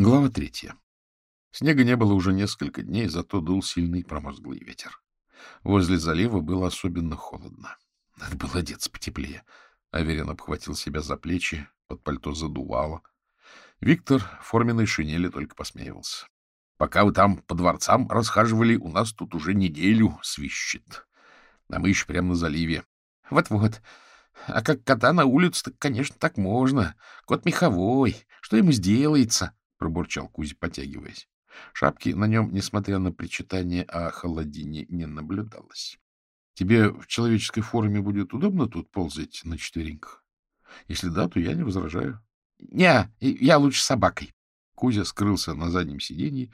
Глава третья. Снега не было уже несколько дней, зато дул сильный промозглый ветер. Возле залива было особенно холодно. Надо было одеться потеплее. Аверин обхватил себя за плечи, под пальто задувало. Виктор в форменной шинели только посмеивался. — Пока вы там по дворцам расхаживали, у нас тут уже неделю свищет. А мы еще прямо на заливе. Вот — Вот-вот. А как кота на улицу, так, конечно, так можно. Кот меховой. Что ему сделается? — пробурчал Кузя, потягиваясь. Шапки на нем, несмотря на причитание о холодине, не наблюдалось. — Тебе в человеческой форме будет удобно тут ползать на четвереньках? Если да, то я не возражаю. — Не, я лучше собакой. Кузя скрылся на заднем сиденье,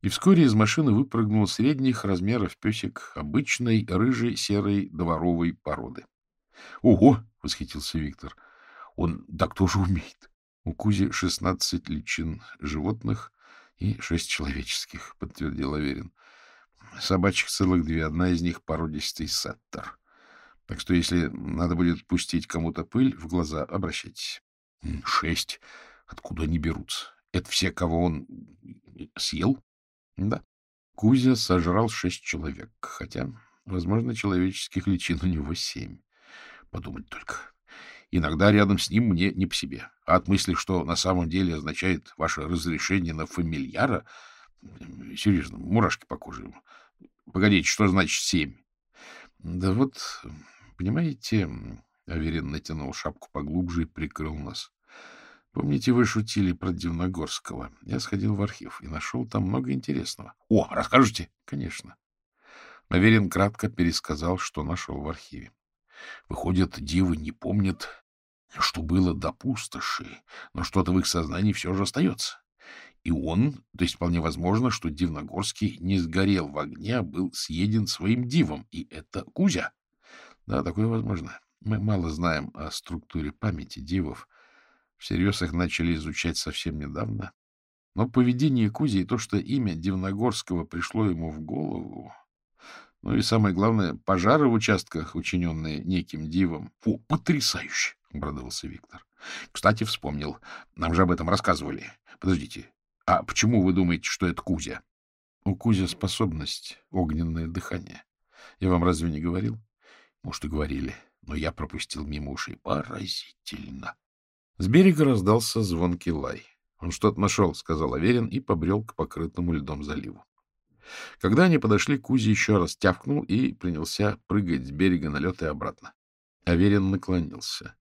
и вскоре из машины выпрыгнул средних размеров песик обычной рыжей серой дворовой породы. — Ого! — восхитился Виктор. — Он так тоже умеет. У Кузи шестнадцать личин животных и шесть человеческих, — подтвердил Аверин. Собачек целых две, одна из них породистый сеттер. Так что если надо будет пустить кому-то пыль в глаза, обращайтесь. Шесть. Откуда они берутся? Это все, кого он съел? Да. Кузя сожрал шесть человек, хотя, возможно, человеческих личин у него семь. Подумать только. Иногда рядом с ним мне не по себе. А от мысли, что на самом деле означает ваше разрешение на фамильяра, серьезно, мурашки по коже. Погодите, что значит семь? Да вот, понимаете, Аверин натянул шапку поглубже и прикрыл нос. Помните, вы шутили про Дивногорского? Я сходил в архив и нашел там много интересного. О, расскажете? Конечно. Аверин кратко пересказал, что нашел в архиве. Выходит, дивы не помнят что было до пустоши, но что-то в их сознании все же остается. И он, то есть вполне возможно, что Дивногорский не сгорел в огне, а был съеден своим дивом, и это Кузя. Да, такое возможно. Мы мало знаем о структуре памяти дивов. Всерьез их начали изучать совсем недавно. Но поведение Кузи и то, что имя Дивногорского пришло ему в голову... Ну и самое главное, пожары в участках, учиненные неким дивом. О, потрясающе! — обрадовался Виктор. — Кстати, вспомнил. Нам же об этом рассказывали. Подождите, а почему вы думаете, что это Кузя? — У Кузя способность — огненное дыхание. Я вам разве не говорил? — Может, и говорили, но я пропустил мимо ушей. Поразительно. С берега раздался звонкий лай. — Он что-то нашел, — сказал Аверин и побрел к покрытому льдом заливу. Когда они подошли, Кузя еще раз тявкнул и принялся прыгать с берега на лед и обратно. Аверин наклонился.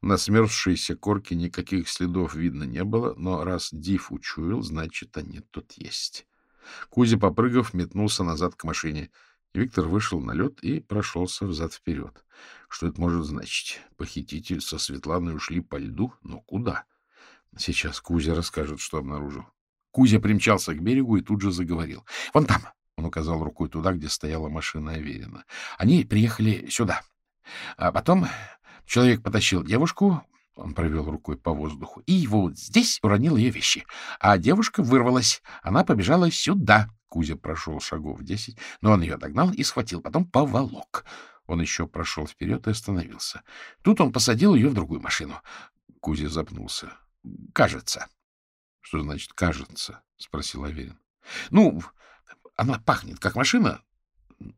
На смерзшейся корке никаких следов видно не было, но раз Див учуял, значит, они тут есть. Кузя, попрыгав, метнулся назад к машине. Виктор вышел на лед и прошелся взад-вперед. Что это может значить? Похититель со Светланой ушли по льду? Но куда? Сейчас Кузя расскажет, что обнаружил. Кузя примчался к берегу и тут же заговорил. — Вон там! — он указал рукой туда, где стояла машина Аверина. — Они приехали сюда. А потом Человек потащил девушку, он провел рукой по воздуху, и вот здесь уронил ее вещи. А девушка вырвалась. Она побежала сюда. Кузя прошел шагов десять, но он ее догнал и схватил, потом поволок. Он еще прошел вперед и остановился. Тут он посадил ее в другую машину. Кузя запнулся. — Кажется. — Что значит «кажется»? — спросил Аверин. — Ну, она пахнет, как машина,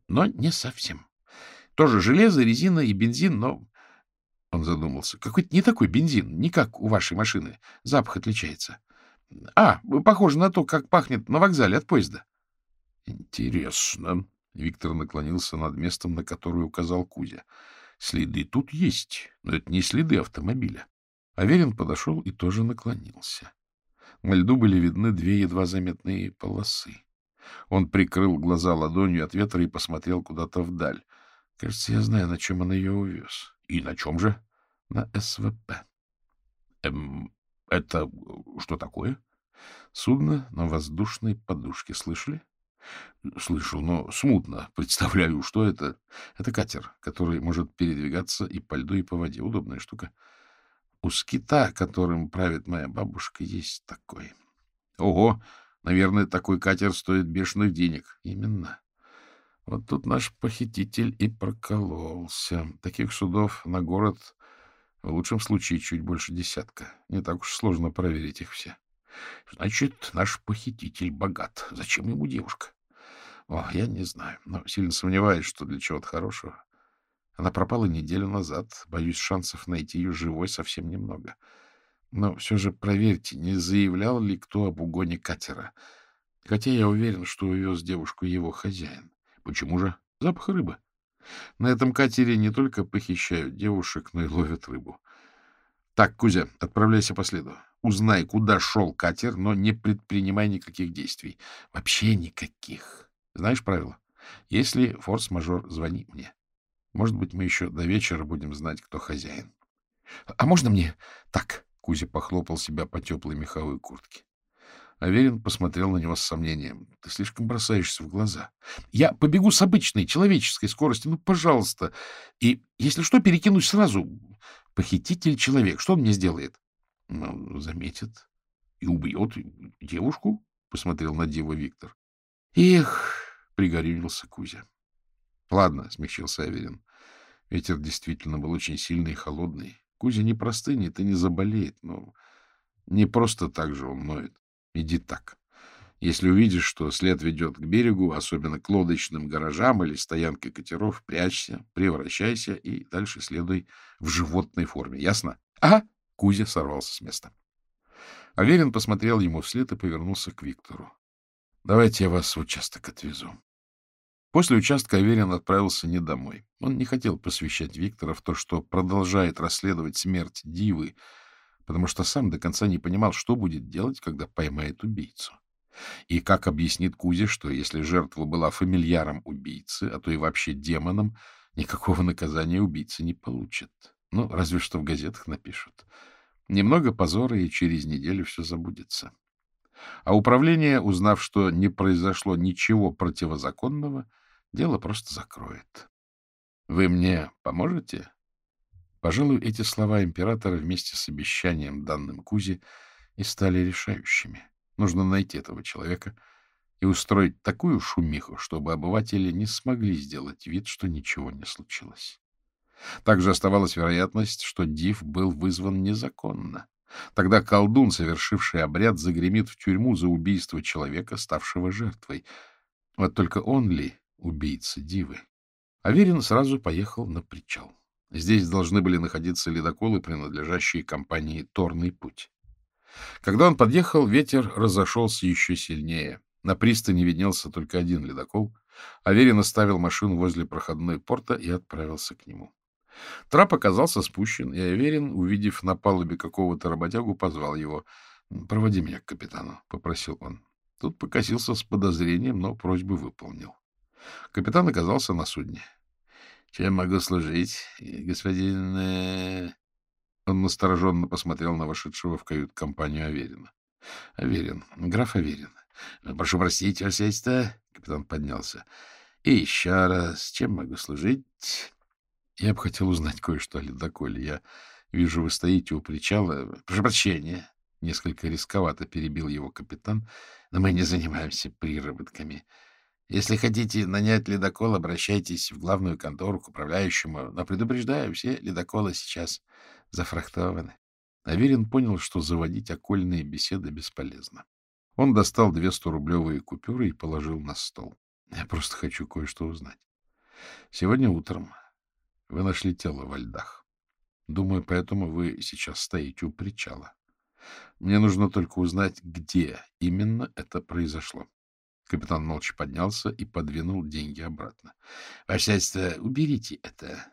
но не совсем. Тоже железо, резина и бензин, но он задумался. Какой-то не такой бензин, не как у вашей машины. Запах отличается. А, похоже на то, как пахнет на вокзале от поезда. Интересно. Виктор наклонился над местом, на которое указал Кузя. Следы тут есть, но это не следы автомобиля. Аверин подошел и тоже наклонился. На льду были видны две едва заметные полосы. Он прикрыл глаза ладонью от ветра и посмотрел куда-то вдаль. Кажется, я знаю, на чем он ее увез. И на чем же? На СВП. Эм, это что такое? Судно на воздушной подушке. Слышали? Слышал, но смутно. Представляю, что это. Это катер, который может передвигаться и по льду, и по воде. Удобная штука. У скита, которым правит моя бабушка, есть такой. Ого! Наверное, такой катер стоит бешеных денег. Именно. Вот тут наш похититель и прокололся. Таких судов на город в лучшем случае чуть больше десятка. Не так уж сложно проверить их все. Значит, наш похититель богат. Зачем ему девушка? О, я не знаю, но сильно сомневаюсь, что для чего-то хорошего. Она пропала неделю назад. Боюсь, шансов найти ее живой совсем немного. Но все же проверьте, не заявлял ли кто об угоне катера. Хотя я уверен, что увез девушку его хозяин. Почему же? Запах рыбы. На этом катере не только похищают девушек, но и ловят рыбу. Так, Кузя, отправляйся по следу. Узнай, куда шел катер, но не предпринимай никаких действий. Вообще никаких. Знаешь правила? Если форс-мажор, звони мне. Может быть, мы еще до вечера будем знать, кто хозяин. — А можно мне так? — Кузя похлопал себя по теплой меховой куртке. Аверин посмотрел на него с сомнением. — Ты слишком бросаешься в глаза. — Я побегу с обычной человеческой скоростью. Ну, пожалуйста. И, если что, перекинусь сразу. Похититель человек. Что он мне сделает? — Ну, заметит. И убьет девушку, — посмотрел на Диву Виктор. — Эх, — пригорюнился Кузя. — Ладно, — смягчился Аверин. Ветер действительно был очень сильный и холодный. Кузя не простынет и не заболеет, но не просто так же он ноет. Иди так. Если увидишь, что след ведет к берегу, особенно к лодочным гаражам или стоянке катеров, прячься, превращайся и дальше следуй в животной форме. Ясно? Ага. Кузя сорвался с места. Аверин посмотрел ему вслед и повернулся к Виктору. — Давайте я вас в участок отвезу. После участка Аверин отправился не домой. Он не хотел посвящать Виктора в то, что продолжает расследовать смерть Дивы, потому что сам до конца не понимал, что будет делать, когда поймает убийцу. И как объяснит Кузе, что если жертва была фамильяром убийцы, а то и вообще демоном, никакого наказания убийца не получит. Ну, разве что в газетах напишут. Немного позора, и через неделю все забудется. А управление, узнав, что не произошло ничего противозаконного, дело просто закроет. — Вы мне поможете? Пожалуй, эти слова императора вместе с обещанием, данным Кузе, и стали решающими. Нужно найти этого человека и устроить такую шумиху, чтобы обыватели не смогли сделать вид, что ничего не случилось. Также оставалась вероятность, что Див был вызван незаконно. Тогда колдун, совершивший обряд, загремит в тюрьму за убийство человека, ставшего жертвой. Вот только он ли убийца Дивы? Аверин сразу поехал на причал. Здесь должны были находиться ледоколы, принадлежащие компании «Торный путь». Когда он подъехал, ветер разошелся еще сильнее. На пристани виднелся только один ледокол. Аверин оставил машину возле проходной порта и отправился к нему. Трап оказался спущен, и Аверин, увидев на палубе какого-то работягу, позвал его. — Проводи меня к капитану, — попросил он. Тут покосился с подозрением, но просьбу выполнил. Капитан оказался на судне. Чем могу служить, господин... Э, Он настороженно посмотрел на вошедшего в кают-компанию Аверина. — Аверин, граф Аверин. — Прошу простить, сельство. Капитан поднялся. — И еще раз, чем могу служить? — Я бы хотел узнать кое-что о ледоколе. Я вижу, вы стоите у причала. — Прошу прощения. Несколько рисковато перебил его капитан. — Но мы не занимаемся приработками. — если хотите нанять ледокол, обращайтесь в главную контору к управляющему. Но предупреждаю, все ледоколы сейчас зафрахтованы. Аверин понял, что заводить окольные беседы бесполезно. Он достал две сторублевые купюры и положил на стол. Я просто хочу кое-что узнать. Сегодня утром вы нашли тело во льдах. Думаю, поэтому вы сейчас стоите у причала. Мне нужно только узнать, где именно это произошло. Капитан молча поднялся и подвинул деньги обратно. — Ваше сядьство, уберите это.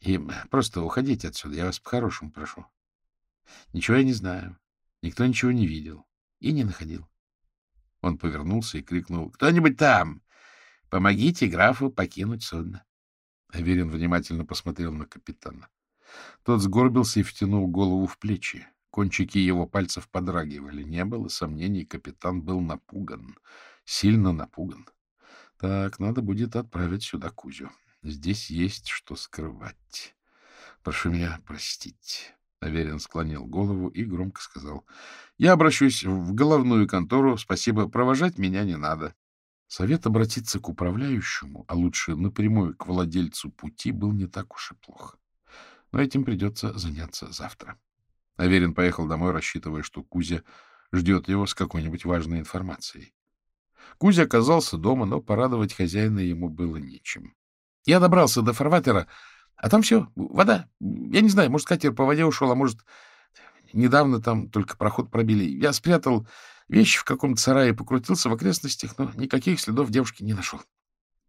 И просто уходите отсюда, я вас по-хорошему прошу. Ничего я не знаю. Никто ничего не видел и не находил. Он повернулся и крикнул. — Кто-нибудь там! Помогите графу покинуть судно. Аверин внимательно посмотрел на капитана. Тот сгорбился и втянул голову в плечи. Кончики его пальцев подрагивали. Не было сомнений, капитан был напуган сильно напуган. Так, надо будет отправить сюда Кузю. Здесь есть что скрывать. Прошу меня простить. Аверин склонил голову и громко сказал. — Я обращусь в головную контору. Спасибо. Провожать меня не надо. Совет обратиться к управляющему, а лучше напрямую к владельцу пути, был не так уж и плохо. Но этим придется заняться завтра. Аверин поехал домой, рассчитывая, что Кузя ждет его с какой-нибудь важной информацией. Кузя оказался дома, но порадовать хозяина ему было нечем. Я добрался до фарватера, а там все, вода. Я не знаю, может, катер по воде ушел, а может, недавно там только проход пробили. Я спрятал вещи в каком-то сарае, покрутился в окрестностях, но никаких следов девушки не нашел.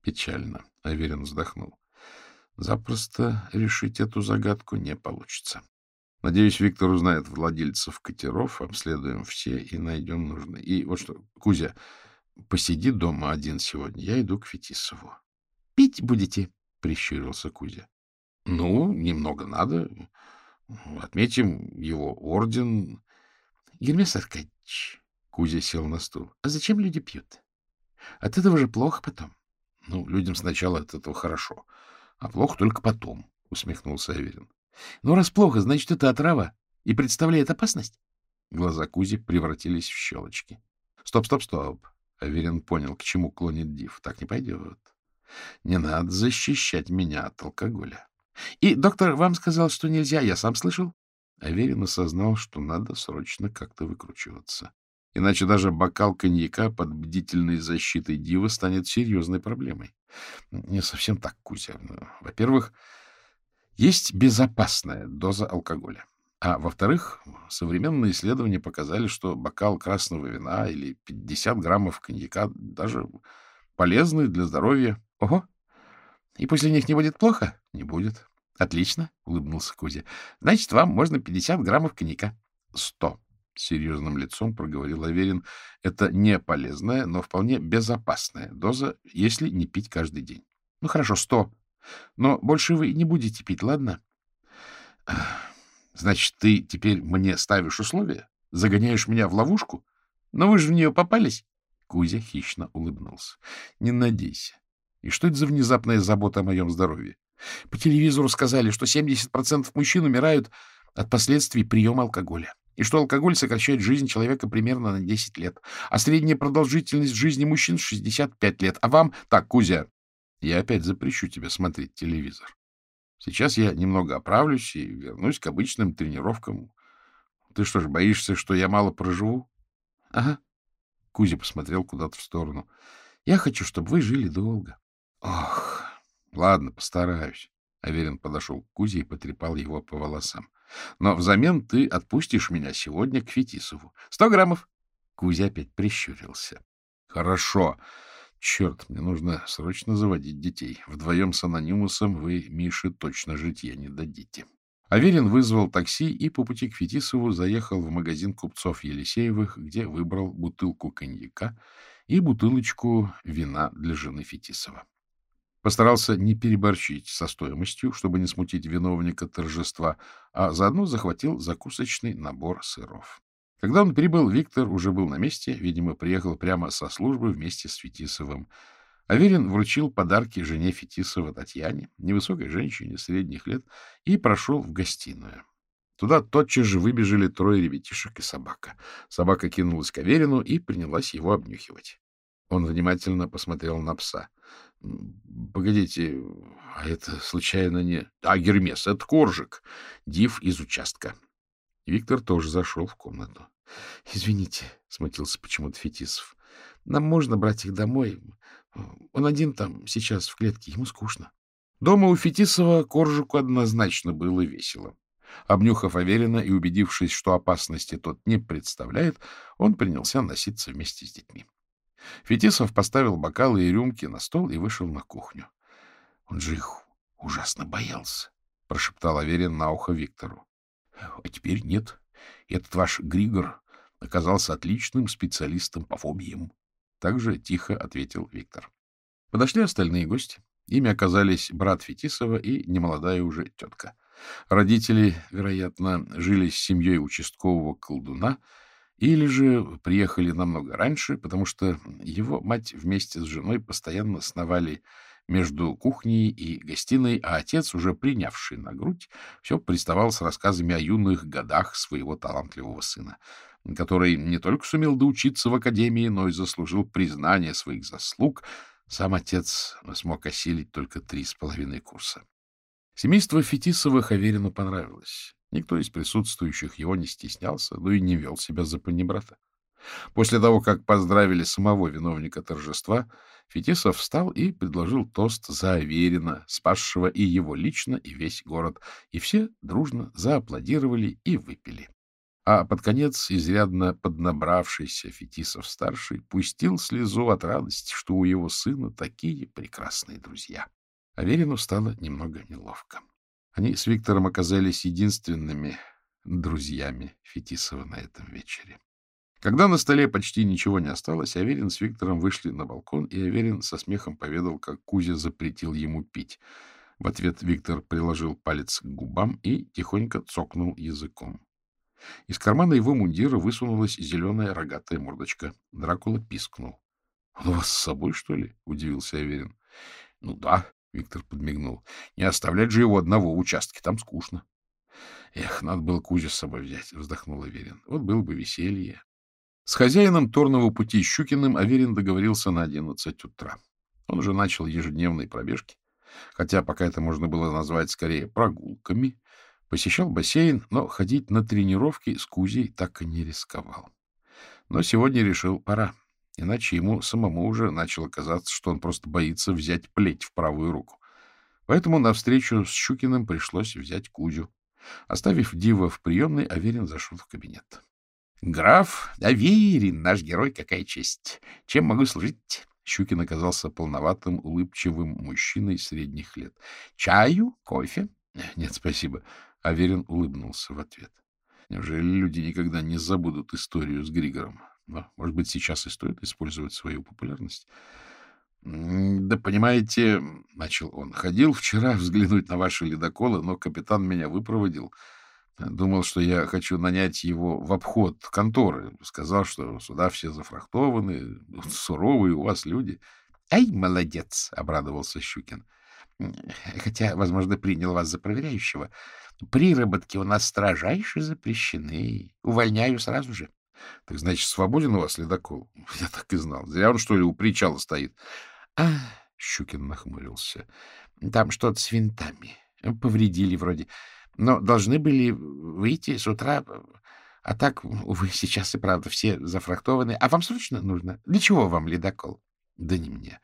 Печально, — Аверин вздохнул. Запросто решить эту загадку не получится. Надеюсь, Виктор узнает владельцев катеров, обследуем все и найдем нужное. И вот что, Кузя, посиди дома один сегодня, я иду к Фетисову. — Пить будете? — прищурился Кузя. — Ну, немного надо. Отметим его орден. — Гермес Аркадьевич, — Кузя сел на стул, — а зачем люди пьют? От этого же плохо потом. — Ну, людям сначала от этого хорошо, а плохо только потом, — усмехнулся Аверин. — Ну, раз плохо, значит, это отрава и представляет опасность? Глаза Кузи превратились в щелочки. — Стоп, стоп, стоп. Аверин понял, к чему клонит Див. Так не пойдет. Не надо защищать меня от алкоголя. — И доктор вам сказал, что нельзя, я сам слышал? Аверин осознал, что надо срочно как-то выкручиваться. Иначе даже бокал коньяка под бдительной защитой Дива станет серьезной проблемой. Не совсем так, Кузя. Во-первых, есть безопасная доза алкоголя. А во-вторых, современные исследования показали, что бокал красного вина или 50 граммов коньяка даже полезны для здоровья. Ого! И после них не будет плохо? Не будет. Отлично, улыбнулся Кузя. Значит, вам можно 50 граммов коньяка. Сто. Серьезным лицом проговорил Аверин. Это не полезная, но вполне безопасная доза, если не пить каждый день. Ну, хорошо, сто. Но больше вы не будете пить, ладно? Значит, ты теперь мне ставишь условия? Загоняешь меня в ловушку? Но вы же в нее попались? Кузя хищно улыбнулся. Не надейся. И что это за внезапная забота о моем здоровье? По телевизору сказали, что 70% мужчин умирают от последствий приема алкоголя. И что алкоголь сокращает жизнь человека примерно на 10 лет. А средняя продолжительность жизни мужчин 65 лет. А вам... Так, Кузя, я опять запрещу тебе смотреть телевизор. Сейчас я немного оправлюсь и вернусь к обычным тренировкам. Ты что ж, боишься, что я мало проживу? — Ага. Кузя посмотрел куда-то в сторону. — Я хочу, чтобы вы жили долго. — Ох, ладно, постараюсь. Аверин подошел к Кузе и потрепал его по волосам. — Но взамен ты отпустишь меня сегодня к Фетисову. — Сто граммов. Кузя опять прищурился. — Хорошо. Черт, мне нужно срочно заводить детей. Вдвоем с анонимусом вы, Мише, точно житья не дадите. Аверин вызвал такси и по пути к Фетисову заехал в магазин купцов Елисеевых, где выбрал бутылку коньяка и бутылочку вина для жены Фетисова. Постарался не переборщить со стоимостью, чтобы не смутить виновника торжества, а заодно захватил закусочный набор сыров. Когда он прибыл, Виктор уже был на месте, видимо, приехал прямо со службы вместе с Фетисовым. Аверин вручил подарки жене Фетисова Татьяне, невысокой женщине средних лет, и прошел в гостиную. Туда тотчас же выбежали трое ребятишек и собака. Собака кинулась к Аверину и принялась его обнюхивать. Он внимательно посмотрел на пса. — Погодите, а это случайно не... — А, Гермес, это Коржик, див из участка. Виктор тоже зашел в комнату. — Извините, — смутился почему-то Фетисов. — Нам можно брать их домой. Он один там сейчас в клетке, ему скучно. Дома у Фетисова Коржику однозначно было весело. Обнюхав Аверина и убедившись, что опасности тот не представляет, он принялся носиться вместе с детьми. Фетисов поставил бокалы и рюмки на стол и вышел на кухню. — Он же их ужасно боялся, — прошептал Аверин на ухо Виктору. — А теперь нет. Этот ваш Григор оказался отличным специалистом по фобиям. Также тихо ответил Виктор. Подошли остальные гости. Ими оказались брат Фетисова и немолодая уже тетка. Родители, вероятно, жили с семьей участкового колдуна или же приехали намного раньше, потому что его мать вместе с женой постоянно сновали между кухней и гостиной, а отец, уже принявший на грудь, все приставал с рассказами о юных годах своего талантливого сына который не только сумел доучиться в академии, но и заслужил признание своих заслуг, сам отец смог осилить только три с половиной курса. Семейство Фетисовых Аверину понравилось. Никто из присутствующих его не стеснялся, но и не вел себя за панибрата. После того, как поздравили самого виновника торжества, Фетисов встал и предложил тост за Аверина, спасшего и его лично, и весь город, и все дружно зааплодировали и выпили. А под конец изрядно поднабравшийся Фетисов-старший пустил слезу от радости, что у его сына такие прекрасные друзья. Аверину стало немного неловко. Они с Виктором оказались единственными друзьями Фетисова на этом вечере. Когда на столе почти ничего не осталось, Аверин с Виктором вышли на балкон, и Аверин со смехом поведал, как Кузя запретил ему пить. В ответ Виктор приложил палец к губам и тихонько цокнул языком. Из кармана его мундира высунулась зеленая рогатая мордочка. Дракула пискнул. — Он у вас с собой, что ли? — удивился Аверин. — Ну да, — Виктор подмигнул. — Не оставлять же его одного в участке, там скучно. — Эх, надо было Кузю с собой взять, — вздохнул Аверин. — Вот было бы веселье. С хозяином Торного пути Щукиным Аверин договорился на одиннадцать утра. Он уже начал ежедневные пробежки, хотя пока это можно было назвать скорее прогулками, Посещал бассейн, но ходить на тренировки с Кузей так и не рисковал. Но сегодня решил, пора. Иначе ему самому уже начало казаться, что он просто боится взять плеть в правую руку. Поэтому на встречу с Щукиным пришлось взять Кузю. Оставив Дива в приемной, Аверин зашел в кабинет. — Граф Аверин, наш герой, какая честь! Чем могу служить? Щукин оказался полноватым, улыбчивым мужчиной средних лет. — Чаю? Кофе? — Нет, спасибо. Аверин улыбнулся в ответ. Неужели люди никогда не забудут историю с Григором? Но, может быть, сейчас и стоит использовать свою популярность? — Да, понимаете, — начал он, — ходил вчера взглянуть на ваши ледоколы, но капитан меня выпроводил. Думал, что я хочу нанять его в обход конторы. Сказал, что сюда все зафрахтованы, суровые у вас люди. — Ай, молодец! — обрадовался Щукин. — Хотя, возможно, принял вас за проверяющего. Приработки у нас строжайше запрещены. Увольняю сразу же. — Так значит, свободен у вас ледокол? Я так и знал. Зря он, что ли, у причала стоит. — А, — Щукин нахмурился, — там что-то с винтами. Повредили вроде. Но должны были выйти с утра. А так, увы, сейчас и правда все зафрахтованы. А вам срочно нужно? Для чего вам ледокол? — Да не мне.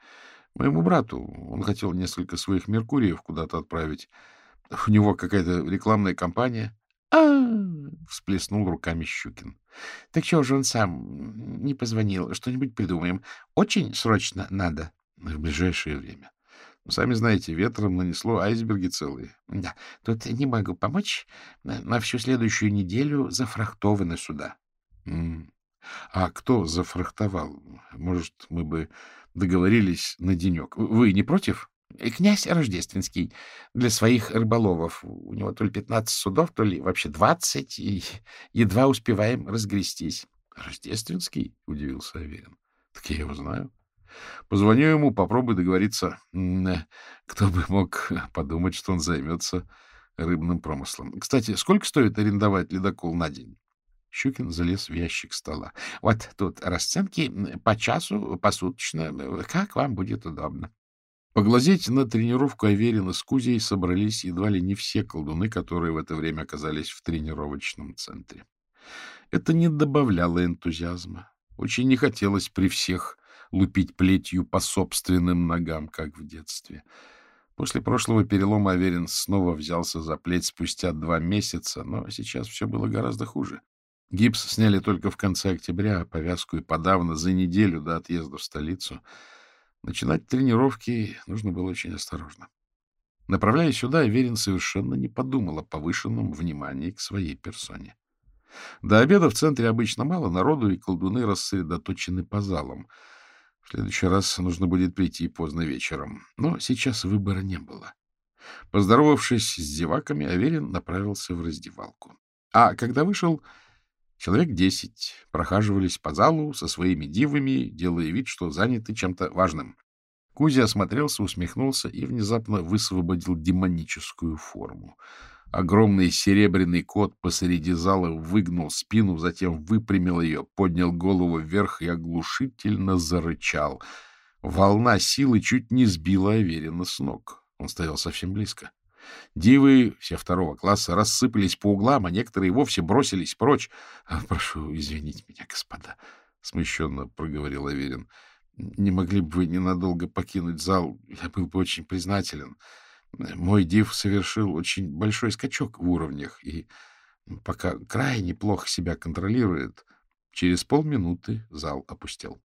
Моему брату. Он хотел несколько своих Меркуриев куда-то отправить. У него какая-то рекламная кампания. А всплеснул руками Щукин. — Так чего же он сам не позвонил? Что-нибудь придумаем. Очень срочно надо. — В ближайшее время. Сами знаете, ветром нанесло айсберги целые. — Да, тут не могу помочь. На всю следующую неделю зафрахтованы сюда. — А кто зафрахтовал? Может, мы бы договорились на денек. Вы не против? Князь Рождественский для своих рыболовов. У него то ли пятнадцать судов, то ли вообще двадцать, и едва успеваем разгрестись. — Рождественский? — удивился Аверин. — Так я его знаю. Позвоню ему, попробую договориться. Кто бы мог подумать, что он займется рыбным промыслом. Кстати, сколько стоит арендовать ледокол на день? Щукин залез в ящик стола. — Вот тут расценки по часу, посуточно, как вам будет удобно. Поглазеть на тренировку Аверина с Кузей собрались едва ли не все колдуны, которые в это время оказались в тренировочном центре. Это не добавляло энтузиазма. Очень не хотелось при всех лупить плетью по собственным ногам, как в детстве. После прошлого перелома Аверин снова взялся за плеть спустя два месяца, но сейчас все было гораздо хуже. Гипс сняли только в конце октября, а повязку и подавно за неделю до отъезда в столицу. Начинать тренировки нужно было очень осторожно. Направляясь сюда, Аверин совершенно не подумал о повышенном внимании к своей персоне. До обеда в центре обычно мало народу, и колдуны рассредоточены по залам. Следующий раз нужно будет прийти поздно вечером. Но сейчас выбора не было. Поздоровавшись с зеваками, Аверин направился в раздевалку. А когда вышел, Человек десять прохаживались по залу со своими дивами, делая вид, что заняты чем-то важным. Кузя осмотрелся, усмехнулся и внезапно высвободил демоническую форму. Огромный серебряный кот посреди зала выгнул спину, затем выпрямил ее, поднял голову вверх и оглушительно зарычал. Волна силы чуть не сбила Аверина с ног. Он стоял совсем близко. Дивы, все второго класса, рассыпались по углам, а некоторые вовсе бросились прочь. А, — Прошу извинить меня, господа. — смущенно проговорил Аверин. — Не могли бы вы ненадолго покинуть зал? Я был бы очень признателен. Мой див совершил очень большой скачок в уровнях и пока крайне плохо себя контролирует. Через полминуты зал опустел.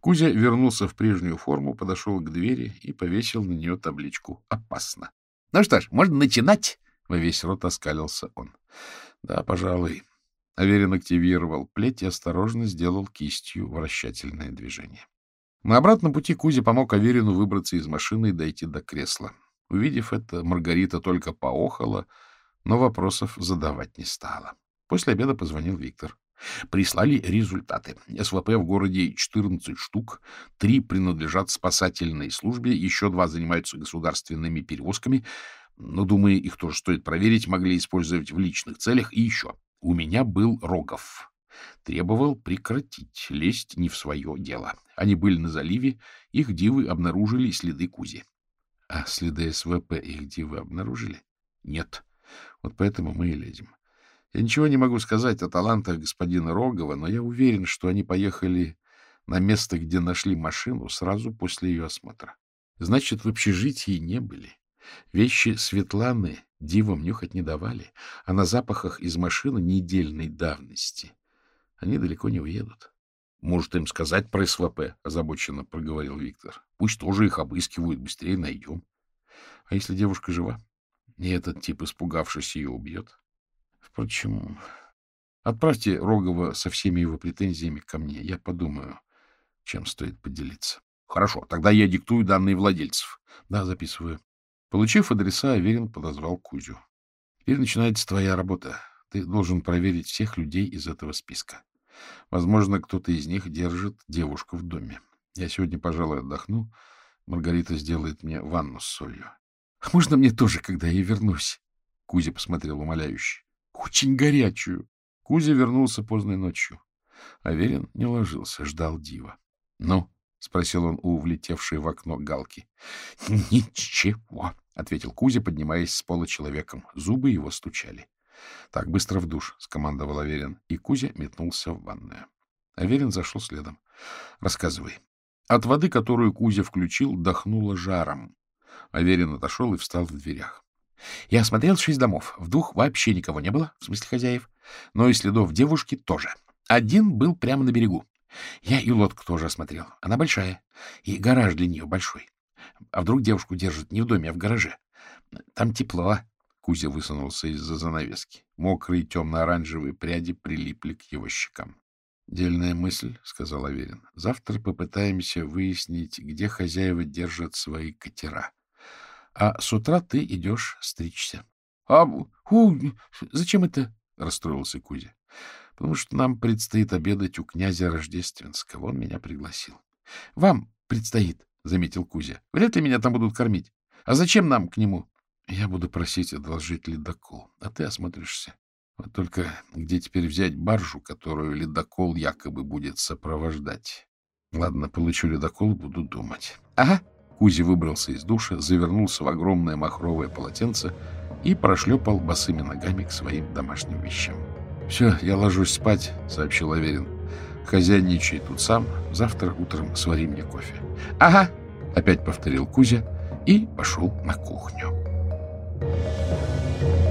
Кузя вернулся в прежнюю форму, подошел к двери и повесил на нее табличку «Опасно». — Ну что ж, можно начинать? — во весь рот оскалился он. — Да, пожалуй. Аверин активировал плеть и осторожно сделал кистью вращательное движение. На обратном пути Кузя помог Аверину выбраться из машины и дойти до кресла. Увидев это, Маргарита только поохала, но вопросов задавать не стала. После обеда позвонил Виктор. Прислали результаты. СВП в городе 14 штук, три принадлежат спасательной службе, еще два занимаются государственными перевозками, но, думаю, их тоже стоит проверить, могли использовать в личных целях. И еще. У меня был Рогов. Требовал прекратить лезть не в свое дело. Они были на заливе, их дивы обнаружили следы Кузи. А следы СВП их дивы обнаружили? Нет. Вот поэтому мы и лезем. Я ничего не могу сказать о талантах господина Рогова, но я уверен, что они поехали на место, где нашли машину, сразу после ее осмотра. Значит, в общежитии не были. Вещи Светланы дивам нюхать не давали, а на запахах из машины недельной давности они далеко не уедут. — Может, им сказать про СВП? — озабоченно проговорил Виктор. — Пусть тоже их обыскивают, быстрее найдем. А если девушка жива? И этот тип, испугавшись, ее убьет? Впрочем, отправьте Рогова со всеми его претензиями ко мне. Я подумаю, чем стоит поделиться. Хорошо, тогда я диктую данные владельцев. Да, записываю. Получив адреса, Аверин подозвал Кузю. Теперь начинается твоя работа. Ты должен проверить всех людей из этого списка. Возможно, кто-то из них держит девушку в доме. Я сегодня, пожалуй, отдохну. Маргарита сделает мне ванну с солью. — Можно мне тоже, когда я вернусь? Кузя посмотрел умоляюще. Очень горячую. Кузя вернулся поздной ночью. Аверин не ложился, ждал дива. — Ну? — спросил он у влетевшей в окно галки. — Ничего, — ответил Кузя, поднимаясь с пола человеком. Зубы его стучали. — Так, быстро в душ, — скомандовал Аверин, и Кузя метнулся в ванную. Аверин зашел следом. — Рассказывай. От воды, которую Кузя включил, дохнуло жаром. Аверин отошел и встал в дверях. Я осмотрел шесть домов. В двух вообще никого не было, в смысле хозяев. Но и следов девушки тоже. Один был прямо на берегу. Я и лодку тоже осмотрел. Она большая. И гараж для нее большой. А вдруг девушку держат не в доме, а в гараже? Там тепло. Кузя высунулся из-за занавески. Мокрые темно-оранжевые пряди прилипли к его щекам. — Дельная мысль, — сказал Аверин. — Завтра попытаемся выяснить, где хозяева держат свои катера а с утра ты идешь стричься. — А у, зачем это? — расстроился Кузя. — Потому что нам предстоит обедать у князя Рождественского. Он меня пригласил. — Вам предстоит, — заметил Кузя. — Вряд ли меня там будут кормить. А зачем нам к нему? — Я буду просить одолжить ледокол, а ты осмотришься. Вот только где теперь взять баржу, которую ледокол якобы будет сопровождать? Ладно, получу ледокол, буду думать. — Ага, Кузи выбрался из душа, завернулся в огромное махровое полотенце и прошлепал босыми ногами к своим домашним вещам. — Все, я ложусь спать, — сообщил Аверин. — Хозяйничай тут сам. Завтра утром свари мне кофе. — Ага, — опять повторил Кузя и пошел на кухню. Música